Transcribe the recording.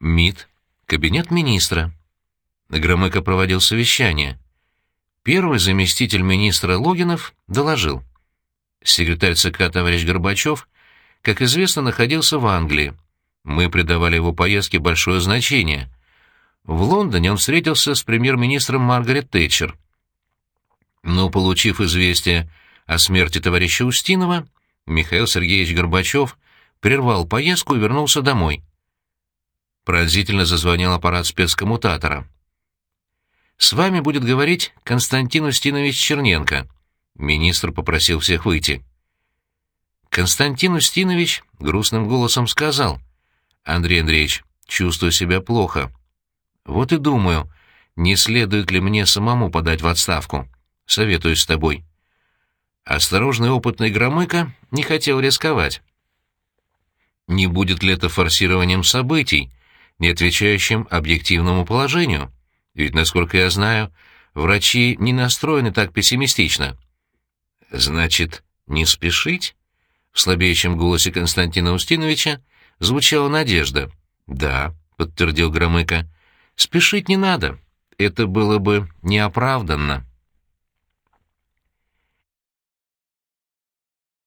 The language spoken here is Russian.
МИД, кабинет министра. Громыко проводил совещание. Первый заместитель министра Логинов доложил. Секретарь ЦК товарищ Горбачев, как известно, находился в Англии. Мы придавали его поездке большое значение. В Лондоне он встретился с премьер-министром Маргарет Тэтчер. Но, получив известие о смерти товарища Устинова, Михаил Сергеевич Горбачев прервал поездку и вернулся домой. Пронзительно зазвонил аппарат спецкоммутатора. «С вами будет говорить Константин Устинович Черненко», Министр попросил всех выйти. Константин Устинович грустным голосом сказал. «Андрей Андреевич, чувствую себя плохо. Вот и думаю, не следует ли мне самому подать в отставку. Советуюсь с тобой». Осторожный опытный Громыко не хотел рисковать. Не будет ли это форсированием событий, не отвечающим объективному положению? Ведь, насколько я знаю, врачи не настроены так пессимистично. «Значит, не спешить?» В слабеющем голосе Константина Устиновича звучала надежда. «Да», — подтвердил Громыко, — «спешить не надо. Это было бы неоправданно».